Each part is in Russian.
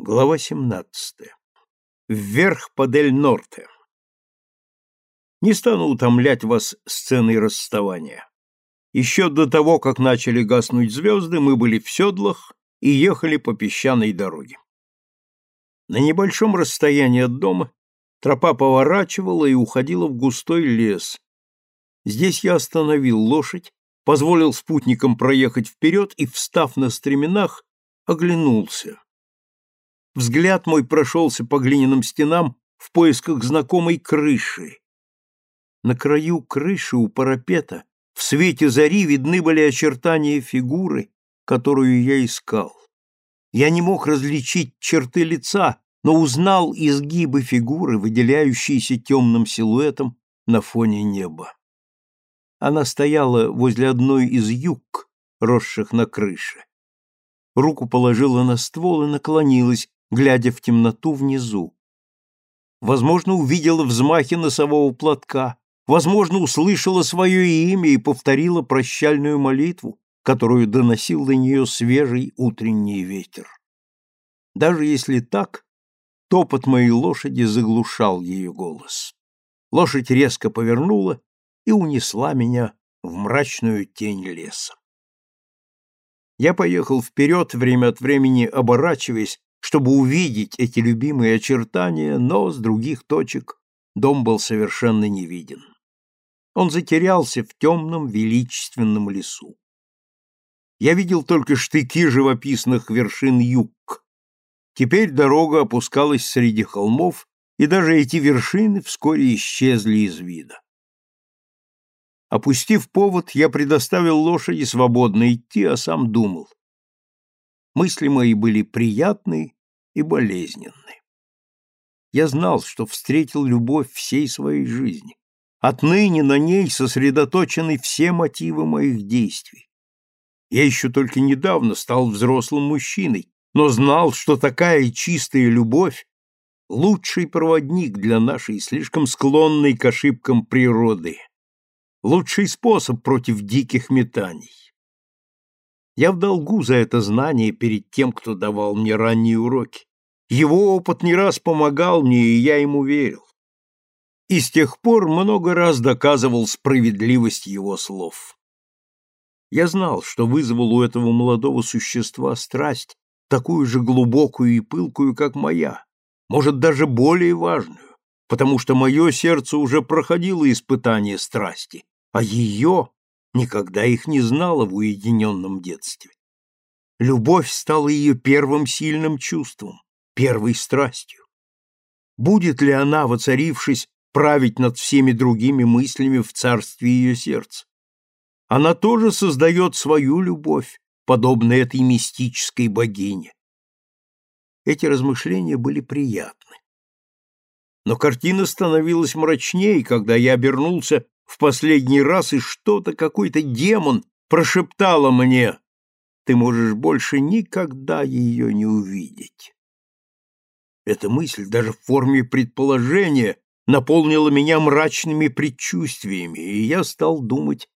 Глава 17. Вверх по Дель-Норте. Не стану утомлять вас сценой расставания. Еще до того, как начали гаснуть звезды, мы были в седлах и ехали по песчаной дороге. На небольшом расстоянии от дома тропа поворачивала и уходила в густой лес. Здесь я остановил лошадь, позволил спутникам проехать вперед и, встав на стременах, оглянулся Взгляд мой прошелся по глиняным стенам в поисках знакомой крыши. На краю крыши у парапета в свете зари видны были очертания фигуры, которую я искал. Я не мог различить черты лица, но узнал изгибы фигуры, выделяющиеся темным силуэтом на фоне неба. Она стояла возле одной из юг, росших на крыше. Руку положила на ствол и наклонилась, глядя в темноту внизу. Возможно, увидела взмахи носового платка, возможно, услышала свое имя и повторила прощальную молитву, которую доносил до нее свежий утренний ветер. Даже если так, топот моей лошади заглушал ее голос. Лошадь резко повернула и унесла меня в мрачную тень леса. Я поехал вперед, время от времени оборачиваясь чтобы увидеть эти любимые очертания, но с других точек дом был совершенно не виден. Он затерялся в темном величественном лесу. Я видел только штыки живописных вершин юг. Теперь дорога опускалась среди холмов, и даже эти вершины вскоре исчезли из вида. Опустив повод, я предоставил лошади свободно идти, а сам думал. Мысли мои были приятны и болезненны. Я знал, что встретил любовь всей своей жизни. Отныне на ней сосредоточены все мотивы моих действий. Я еще только недавно стал взрослым мужчиной, но знал, что такая чистая любовь — лучший проводник для нашей слишком склонной к ошибкам природы, лучший способ против диких метаний. Я в долгу за это знание перед тем, кто давал мне ранние уроки. Его опыт не раз помогал мне, и я ему верил. И с тех пор много раз доказывал справедливость его слов. Я знал, что вызвал у этого молодого существа страсть, такую же глубокую и пылкую, как моя, может, даже более важную, потому что мое сердце уже проходило испытание страсти, а ее никогда их не знала в уединенном детстве. Любовь стала ее первым сильным чувством, первой страстью. Будет ли она, воцарившись, править над всеми другими мыслями в царстве ее сердца? Она тоже создает свою любовь, подобно этой мистической богине. Эти размышления были приятны. Но картина становилась мрачнее, когда я обернулся в последний раз, и что-то, какой-то демон прошептало мне, ты можешь больше никогда ее не увидеть. Эта мысль даже в форме предположения наполнила меня мрачными предчувствиями, и я стал думать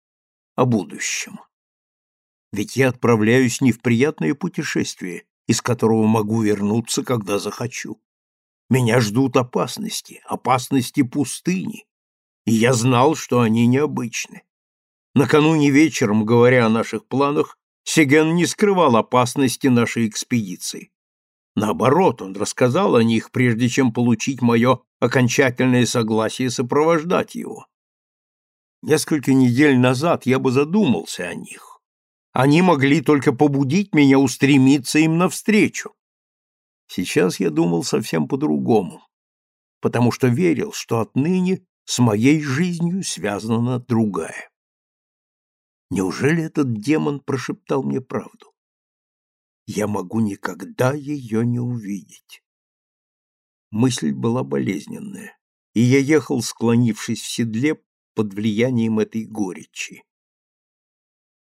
о будущем. Ведь я отправляюсь не в приятное путешествие, из которого могу вернуться, когда захочу. Меня ждут опасности, опасности пустыни, и я знал, что они необычны. Накануне вечером, говоря о наших планах, Сеген не скрывал опасности нашей экспедиции. Наоборот, он рассказал о них, прежде чем получить мое окончательное согласие сопровождать его. Несколько недель назад я бы задумался о них. Они могли только побудить меня устремиться им навстречу. Сейчас я думал совсем по-другому, потому что верил, что отныне с моей жизнью связана другая. Неужели этот демон прошептал мне правду? Я могу никогда ее не увидеть. Мысль была болезненная, и я ехал, склонившись в седле под влиянием этой горечи.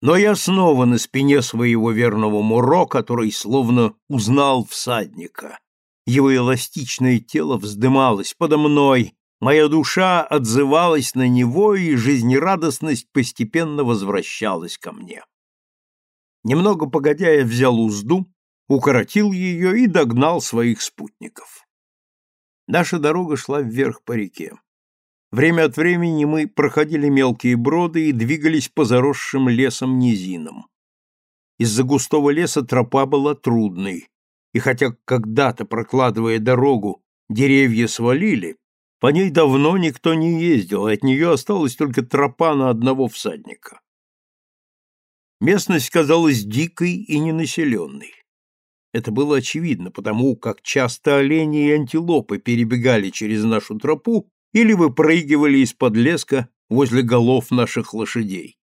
Но я снова на спине своего верного Муро, который словно узнал всадника. Его эластичное тело вздымалось подо мной, Моя душа отзывалась на него, и жизнерадостность постепенно возвращалась ко мне. Немного погодя, я взял узду, укоротил ее и догнал своих спутников. Наша дорога шла вверх по реке. Время от времени мы проходили мелкие броды и двигались по заросшим лесом низинам. Из-за густого леса тропа была трудной, и хотя когда-то, прокладывая дорогу, деревья свалили, по ней давно никто не ездил, и от нее осталась только тропа на одного всадника. Местность казалась дикой и ненаселенной. Это было очевидно, потому как часто олени и антилопы перебегали через нашу тропу или выпрыгивали из-под леска возле голов наших лошадей.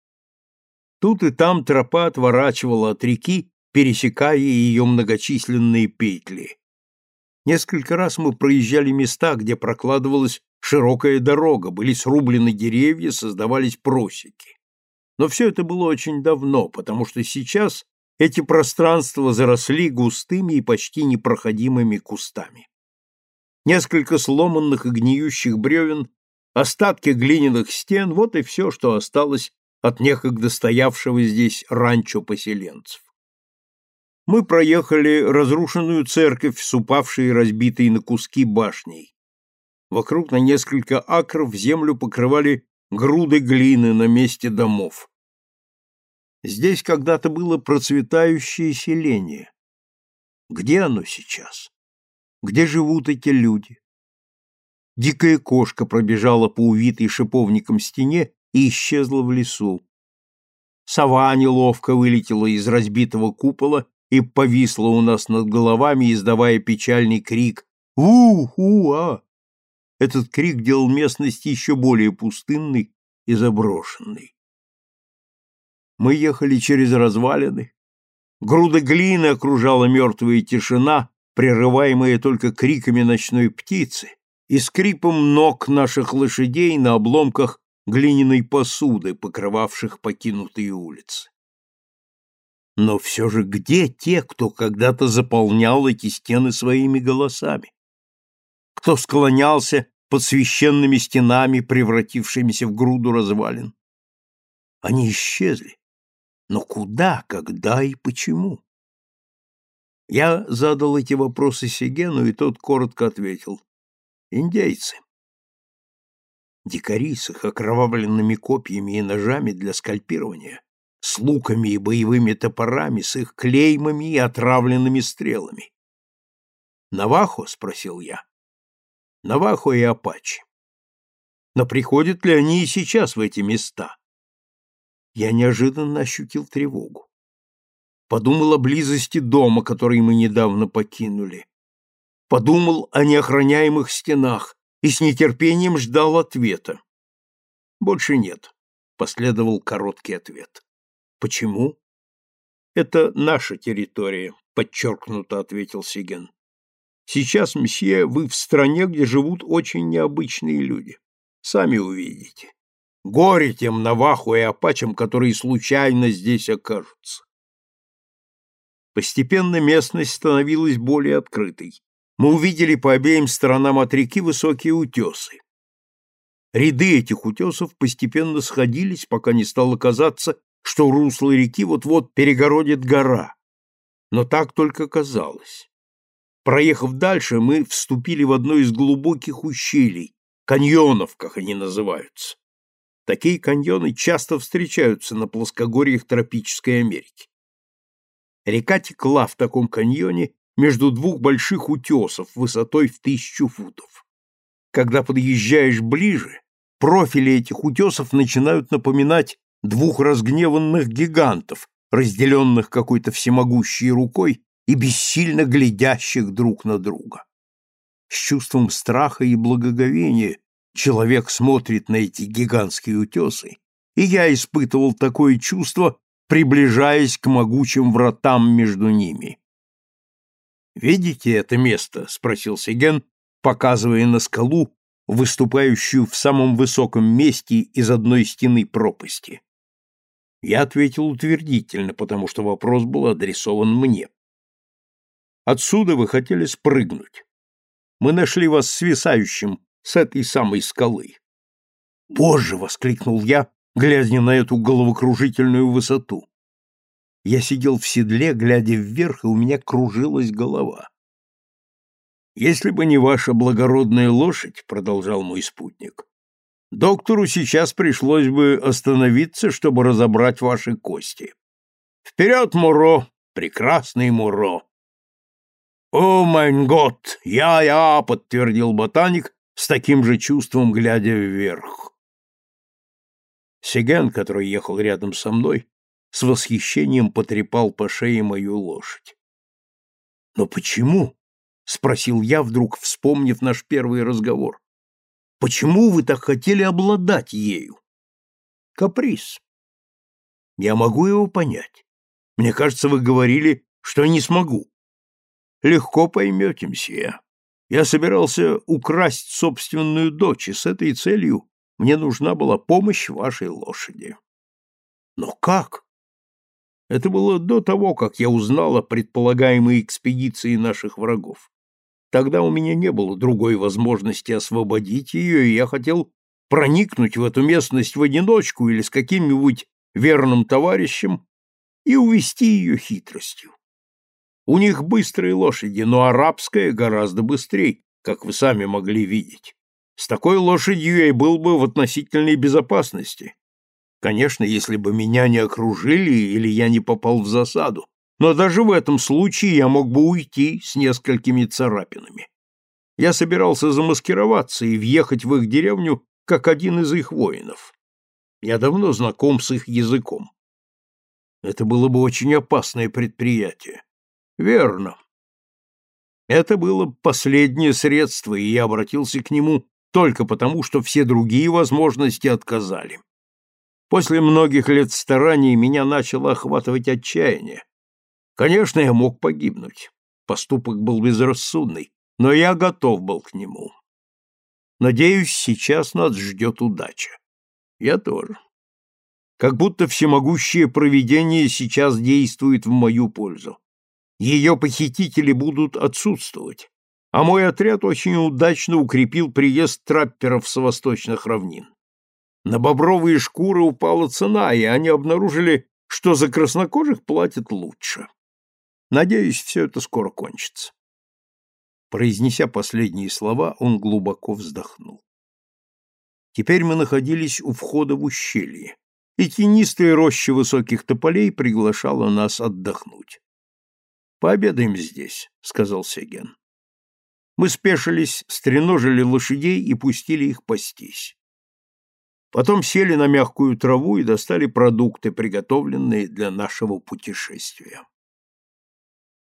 Тут и там тропа отворачивала от реки, пересекая ее многочисленные петли. Несколько раз мы проезжали места, где прокладывалась широкая дорога, были срублены деревья, создавались просеки. Но все это было очень давно, потому что сейчас эти пространства заросли густыми и почти непроходимыми кустами. Несколько сломанных и гниющих бревен, остатки глиняных стен — вот и все, что осталось от некогда стоявшего здесь ранчо поселенцев. Мы проехали разрушенную церковь с упавшей и разбитой на куски башней. Вокруг на несколько акров землю покрывали груды глины на месте домов. Здесь когда-то было процветающее селение. Где оно сейчас? Где живут эти люди? Дикая кошка пробежала по увитой шиповником стене и исчезла в лесу. Сова неловко вылетела из разбитого купола и повисла у нас над головами, издавая печальный крик «У-у-а!». Этот крик делал местность еще более пустынной и заброшенной. Мы ехали через развалины. Груда глины окружала мертвая тишина, прерываемая только криками ночной птицы и скрипом ног наших лошадей на обломках глиняной посуды, покрывавших покинутые улицы. Но все же где те, кто когда-то заполнял эти стены своими голосами? Кто склонялся под священными стенами, превратившимися в груду развалин? Они исчезли. Но куда, когда и почему? Я задал эти вопросы Сигену, и тот коротко ответил. Индейцы. Дикари с их окровавленными копьями и ножами для скальпирования, с луками и боевыми топорами, с их клеймами и отравленными стрелами. «Навахо?» — спросил я. «Навахо и Апачи. Но приходят ли они и сейчас в эти места?» Я неожиданно ощутил тревогу. Подумал о близости дома, который мы недавно покинули. Подумал о неохраняемых стенах и с нетерпением ждал ответа. Больше нет, последовал короткий ответ. Почему? Это наша территория, подчеркнуто ответил Сиген. Сейчас, месье, вы в стране, где живут очень необычные люди. Сами увидите. Горе тем наваху и апачам, которые случайно здесь окажутся. Постепенно местность становилась более открытой. Мы увидели по обеим сторонам от реки высокие утесы. Ряды этих утесов постепенно сходились, пока не стало казаться, что русло реки вот-вот перегородит гора. Но так только казалось. Проехав дальше, мы вступили в одно из глубоких ущелий, каньонов, как они называются. Такие каньоны часто встречаются на плоскогорьях тропической Америки. Река текла в таком каньоне между двух больших утесов высотой в тысячу футов. Когда подъезжаешь ближе, профили этих утесов начинают напоминать двух разгневанных гигантов, разделенных какой-то всемогущей рукой и бессильно глядящих друг на друга. С чувством страха и благоговения человек смотрит на эти гигантские утесы, и я испытывал такое чувство, приближаясь к могучим вратам между ними. «Видите это место?» — спросил Сиген, показывая на скалу, выступающую в самом высоком месте из одной стены пропасти. Я ответил утвердительно, потому что вопрос был адресован мне. Отсюда вы хотели спрыгнуть. Мы нашли вас свисающим с этой самой скалы. «Боже!» — воскликнул я, глядя на эту головокружительную высоту. Я сидел в седле, глядя вверх, и у меня кружилась голова. «Если бы не ваша благородная лошадь», — продолжал мой спутник, — «доктору сейчас пришлось бы остановиться, чтобы разобрать ваши кости. Вперед, Муро! Прекрасный Муро!» «О, майн год! Я-я!» — подтвердил ботаник с таким же чувством, глядя вверх. Сиген, который ехал рядом со мной, с восхищением потрепал по шее мою лошадь. «Но почему?» — спросил я, вдруг вспомнив наш первый разговор. «Почему вы так хотели обладать ею?» «Каприз. Я могу его понять. Мне кажется, вы говорили, что не смогу». «Легко поймете, мсье. Я собирался украсть собственную дочь, и с этой целью мне нужна была помощь вашей лошади». «Но как?» Это было до того, как я узнал о предполагаемой экспедиции наших врагов. Тогда у меня не было другой возможности освободить ее, и я хотел проникнуть в эту местность в одиночку или с каким-нибудь верным товарищем и увести ее хитростью. У них быстрые лошади, но арабская гораздо быстрее, как вы сами могли видеть. С такой лошадью я был бы в относительной безопасности, Конечно, если бы меня не окружили или я не попал в засаду, но даже в этом случае я мог бы уйти с несколькими царапинами. Я собирался замаскироваться и въехать в их деревню как один из их воинов. Я давно знаком с их языком. Это было бы очень опасное предприятие. Верно. Это было последнее средство, и я обратился к нему только потому, что все другие возможности отказали. После многих лет стараний меня начало охватывать отчаяние. Конечно, я мог погибнуть. Поступок был безрассудный, но я готов был к нему. Надеюсь, сейчас нас ждет удача. Я тоже. Как будто всемогущее провидение сейчас действует в мою пользу. Ее похитители будут отсутствовать, а мой отряд очень удачно укрепил приезд трапперов с восточных равнин. На бобровые шкуры упала цена, и они обнаружили, что за краснокожих платят лучше. Надеюсь, все это скоро кончится. Произнеся последние слова, он глубоко вздохнул. Теперь мы находились у входа в ущелье, и тенистая роща высоких тополей приглашала нас отдохнуть. «Пообедаем здесь», — сказал Сеген. Мы спешились, стреножили лошадей и пустили их пастись. Потом сели на мягкую траву и достали продукты, приготовленные для нашего путешествия.